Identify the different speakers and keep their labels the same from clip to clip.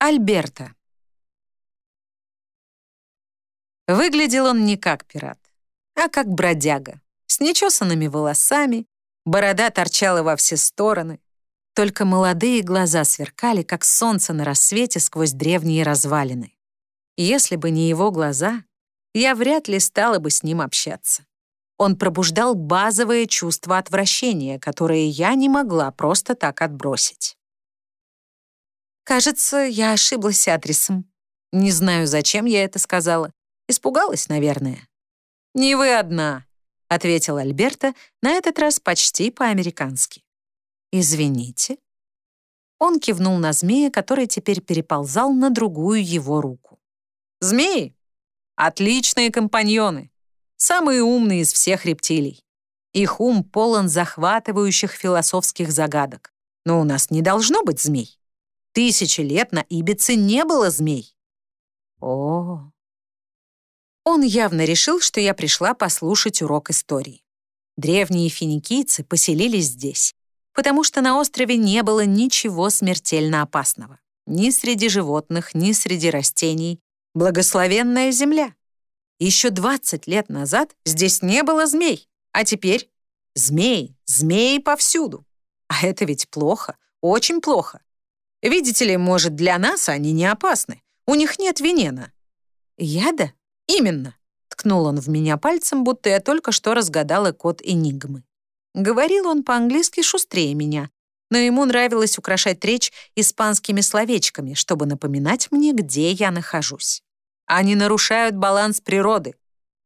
Speaker 1: Альберта. Выглядел он не как пират, а как бродяга, с нечесанными волосами, борода торчала во все стороны, только молодые глаза сверкали, как солнце на рассвете сквозь древние развалины. Если бы не его глаза, я вряд ли стала бы с ним общаться. Он пробуждал базовое чувство отвращения, которое я не могла просто так отбросить. Кажется, я ошиблась адресом. Не знаю, зачем я это сказала. Испугалась, наверное. «Не вы одна», — ответил Альберта, на этот раз почти по-американски. «Извините». Он кивнул на змея, который теперь переползал на другую его руку. «Змеи — отличные компаньоны, самые умные из всех рептилий. Их ум полон захватывающих философских загадок. Но у нас не должно быть змей. Тысячи лет на Ибице не было змей. О. Он явно решил, что я пришла послушать урок истории. Древние финикийцы поселились здесь, потому что на острове не было ничего смертельно опасного. Ни среди животных, ни среди растений. Благословенная земля. Еще 20 лет назад здесь не было змей, а теперь змеи, змеи повсюду. А это ведь плохо, очень плохо. Видите ли, может, для нас они не опасны. У них нет венена». «Яда?» «Именно», — ткнул он в меня пальцем, будто я только что разгадала код Энигмы. Говорил он по-английски шустрее меня, но ему нравилось украшать речь испанскими словечками, чтобы напоминать мне, где я нахожусь. Они нарушают баланс природы,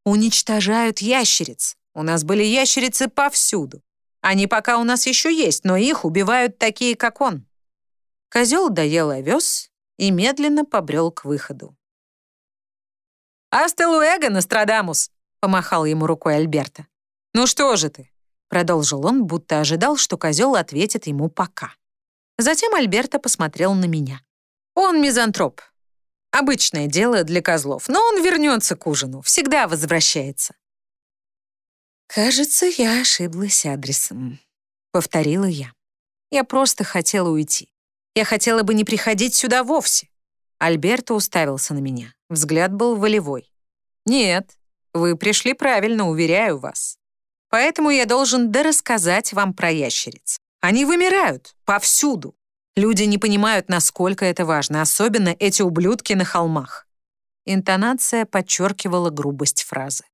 Speaker 1: уничтожают ящериц. У нас были ящерицы повсюду. Они пока у нас еще есть, но их убивают такие, как он. Козел доел овес и медленно побрел к выходу. «Асте луэго, Нострадамус!» — помахал ему рукой Альберта. «Ну что же ты?» — продолжил он, будто ожидал, что козел ответит ему «пока». Затем Альберта посмотрел на меня. «Он мизантроп. Обычное дело для козлов, но он вернется к ужину, всегда возвращается». «Кажется, я ошиблась адресом», — повторила я. Я просто хотела уйти. Я хотела бы не приходить сюда вовсе». Альберто уставился на меня. Взгляд был волевой. «Нет, вы пришли правильно, уверяю вас. Поэтому я должен дорассказать вам про ящериц. Они вымирают повсюду. Люди не понимают, насколько это важно, особенно эти ублюдки на холмах». Интонация подчеркивала грубость фразы.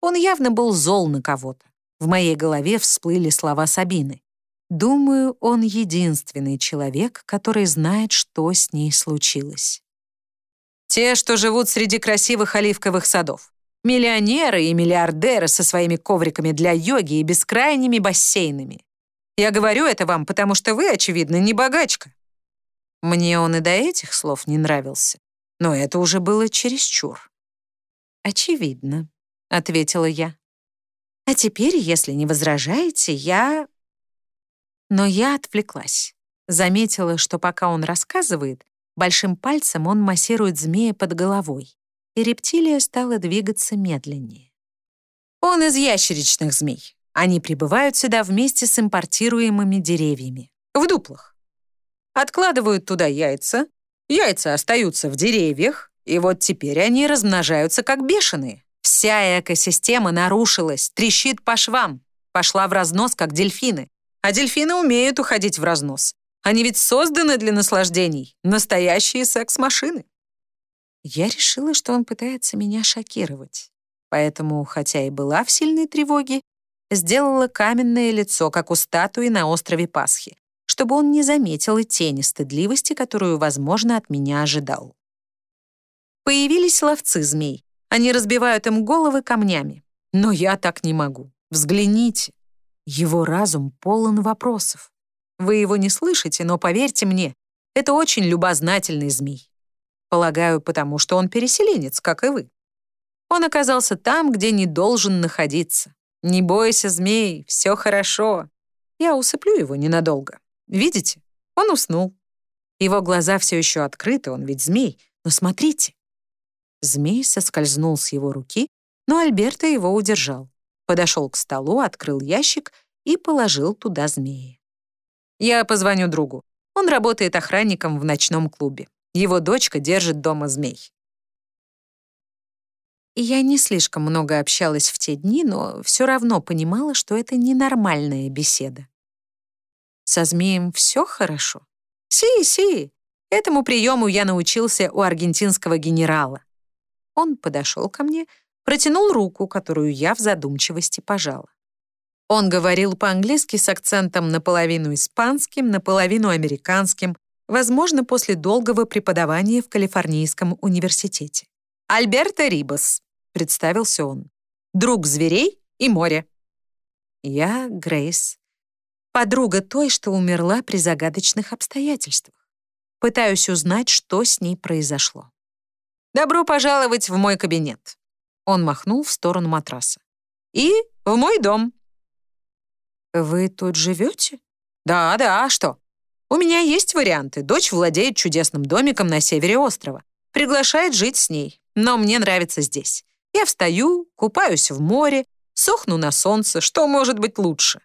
Speaker 1: Он явно был зол на кого-то. В моей голове всплыли слова Сабины. Думаю, он единственный человек, который знает, что с ней случилось. Те, что живут среди красивых оливковых садов. Миллионеры и миллиардеры со своими ковриками для йоги и бескрайними бассейнами. Я говорю это вам, потому что вы, очевидно, не богачка. Мне он и до этих слов не нравился, но это уже было чересчур. «Очевидно», — ответила я. «А теперь, если не возражаете, я но я отвлеклась. Заметила, что пока он рассказывает, большим пальцем он массирует змея под головой, и рептилия стала двигаться медленнее. Он из ящеричных змей. Они прибывают сюда вместе с импортируемыми деревьями, в дуплах. Откладывают туда яйца, яйца остаются в деревьях, и вот теперь они размножаются как бешеные. Вся экосистема нарушилась, трещит по швам, пошла в разнос, как дельфины. А дельфины умеют уходить в разнос. Они ведь созданы для наслаждений. Настоящие секс-машины. Я решила, что он пытается меня шокировать. Поэтому, хотя и была в сильной тревоге, сделала каменное лицо, как у статуи на острове Пасхи, чтобы он не заметил и тени стыдливости, которую, возможно, от меня ожидал. Появились ловцы змей. Они разбивают им головы камнями. Но я так не могу. Взгляните. Его разум полон вопросов. Вы его не слышите, но поверьте мне, это очень любознательный змей. Полагаю, потому что он переселенец, как и вы. Он оказался там, где не должен находиться. Не бойся, змей, все хорошо. Я усыплю его ненадолго. Видите? Он уснул. Его глаза все еще открыты, он ведь змей. Но смотрите. Змей соскользнул с его руки, но Альберто его удержал подошел к столу, открыл ящик и положил туда змеи. «Я позвоню другу. Он работает охранником в ночном клубе. Его дочка держит дома змей. Я не слишком много общалась в те дни, но все равно понимала, что это ненормальная беседа. Со змеем все хорошо? Си, си. Этому приему я научился у аргентинского генерала. Он подошел ко мне, протянул руку, которую я в задумчивости пожала. Он говорил по-английски с акцентом наполовину испанским, наполовину американским, возможно, после долгого преподавания в Калифорнийском университете. «Альберто Рибас», — представился он, «друг зверей и моря». Я Грейс, подруга той, что умерла при загадочных обстоятельствах. Пытаюсь узнать, что с ней произошло. «Добро пожаловать в мой кабинет», — он махнул в сторону матраса. «И в мой дом». «Вы тут живете?» «Да, да, а что? У меня есть варианты. Дочь владеет чудесным домиком на севере острова. Приглашает жить с ней. Но мне нравится здесь. Я встаю, купаюсь в море, сохну на солнце. Что может быть лучше?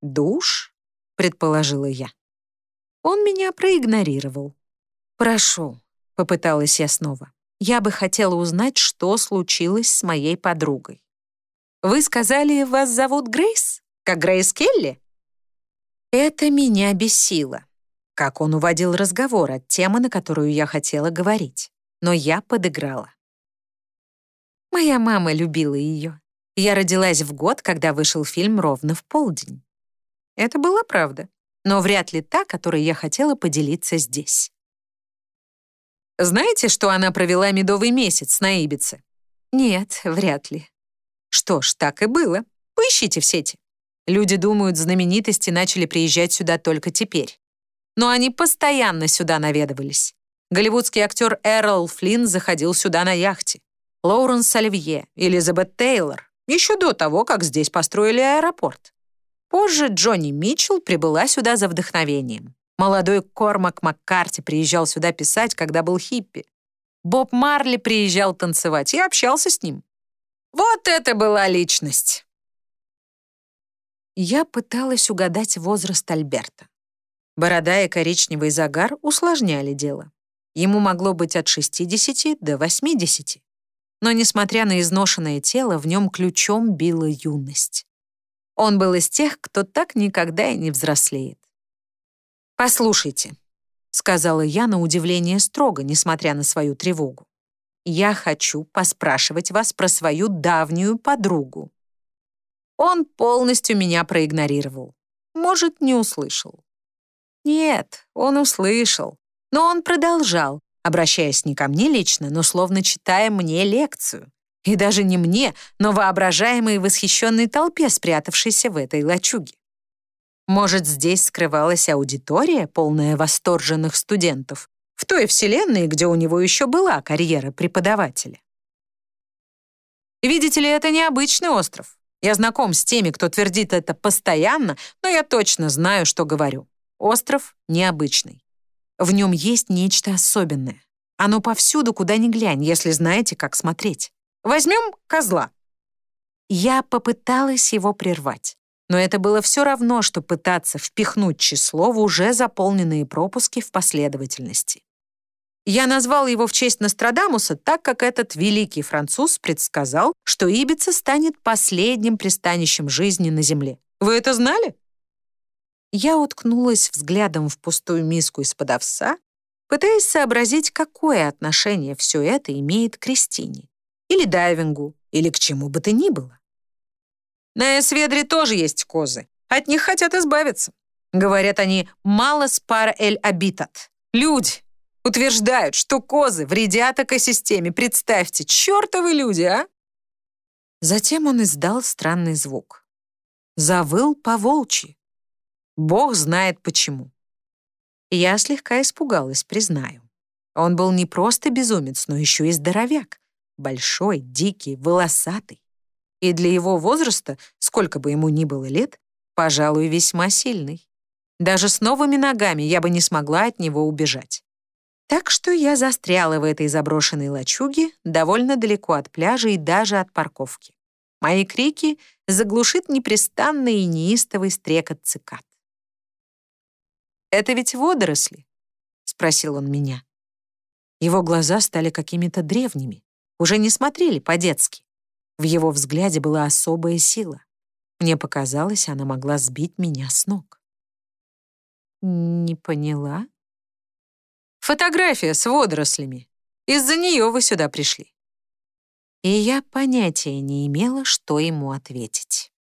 Speaker 1: «Душ?» — предположила я. Он меня проигнорировал. «Прошу», — попыталась я снова. «Я бы хотела узнать, что случилось с моей подругой». «Вы сказали, вас зовут Грейс? Как Грейс Келли?» Это меня бесило как он уводил разговор от темы, на которую я хотела говорить. Но я подыграла. Моя мама любила ее. Я родилась в год, когда вышел фильм «Ровно в полдень». Это была правда, но вряд ли та, которой я хотела поделиться здесь. Знаете, что она провела медовый месяц на Ибице? Нет, вряд ли. Что ж, так и было. Поищите в сети. Люди думают, знаменитости начали приезжать сюда только теперь но они постоянно сюда наведывались. Голливудский актер Эрл Флинн заходил сюда на яхте. Лоуренс Оливье, Элизабет Тейлор, еще до того, как здесь построили аэропорт. Позже Джонни Митчелл прибыла сюда за вдохновением. Молодой Кормак Маккарти приезжал сюда писать, когда был хиппи. Боб Марли приезжал танцевать и общался с ним. Вот это была личность! Я пыталась угадать возраст Альберта. Борода и коричневый загар усложняли дело. Ему могло быть от 60 до 80. Но, несмотря на изношенное тело, в нем ключом била юность. Он был из тех, кто так никогда и не взрослеет. «Послушайте», — сказала я на удивление строго, несмотря на свою тревогу. «Я хочу поспрашивать вас про свою давнюю подругу». Он полностью меня проигнорировал. Может, не услышал. Нет, он услышал. Но он продолжал, обращаясь не ко мне лично, но словно читая мне лекцию. И даже не мне, но воображаемой восхищенной толпе, спрятавшейся в этой лачуге. Может, здесь скрывалась аудитория, полная восторженных студентов, в той вселенной, где у него еще была карьера преподавателя. Видите ли, это необычный остров. Я знаком с теми, кто твердит это постоянно, но я точно знаю, что говорю. Остров необычный. В нем есть нечто особенное. Оно повсюду, куда ни глянь, если знаете, как смотреть. Возьмем козла. Я попыталась его прервать. Но это было все равно, что пытаться впихнуть число в уже заполненные пропуски в последовательности. Я назвал его в честь Нострадамуса, так как этот великий француз предсказал, что Ибица станет последним пристанищем жизни на Земле. Вы это знали? Я уткнулась взглядом в пустую миску из-под овса, пытаясь сообразить, какое отношение все это имеет к Кристине, или дайвингу, или к чему бы то ни было. На Эсведре тоже есть козы. От них хотят избавиться. Говорят они «малос пара эль абитат». Люди утверждают, что козы вредят экосистеме. Представьте, чертовы люди, а! Затем он издал странный звук. Завыл по-волчьи. Бог знает почему. Я слегка испугалась, признаю. Он был не просто безумец, но еще и здоровяк. Большой, дикий, волосатый. И для его возраста, сколько бы ему ни было лет, пожалуй, весьма сильный. Даже с новыми ногами я бы не смогла от него убежать. Так что я застряла в этой заброшенной лачуге довольно далеко от пляжа и даже от парковки. Мои крики заглушит непрестанный и неистовый стрекот цикад. «Это ведь водоросли?» — спросил он меня. Его глаза стали какими-то древними, уже не смотрели по-детски. В его взгляде была особая сила. Мне показалось, она могла сбить меня с ног. «Не поняла?» «Фотография с водорослями. Из-за нее вы сюда пришли». И я понятия не имела, что ему ответить.